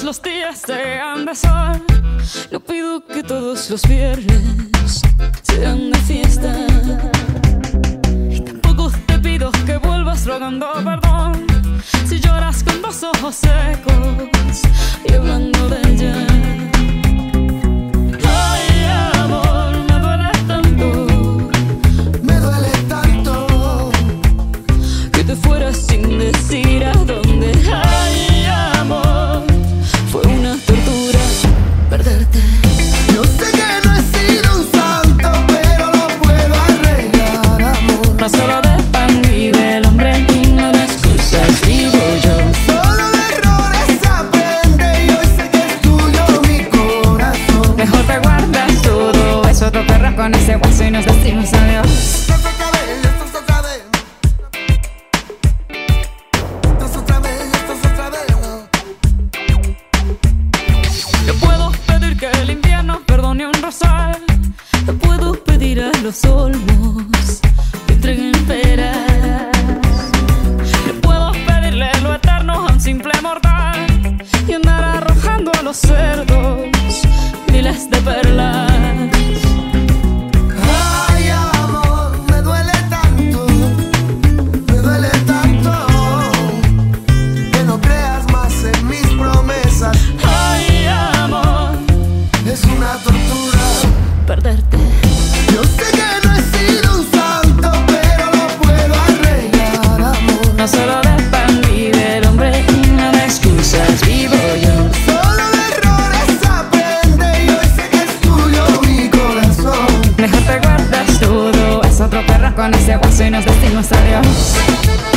los días sean de sol. No pido que todos los viernes sean de fiesta. Y tampoco te pido que vuelvas rogando perdón. Si lloras con dos ojos secos y hablando de ella. sin decir a dónde otra vez, esto es otra vez. Yo puedo pedir que el invierno perdone un rosal. Yo puedo pedir a los olmos perderte. Yo sé que no he sido un santo, pero lo puedo arreglar, amor. No solo de pan vive el hombre y no de excusas vivo yo. Solo de errores aprende y hoy sé que es tuyo mi corazón. Mejor te guardas todo, es otro perro con ese guaso y nos decimos adiós.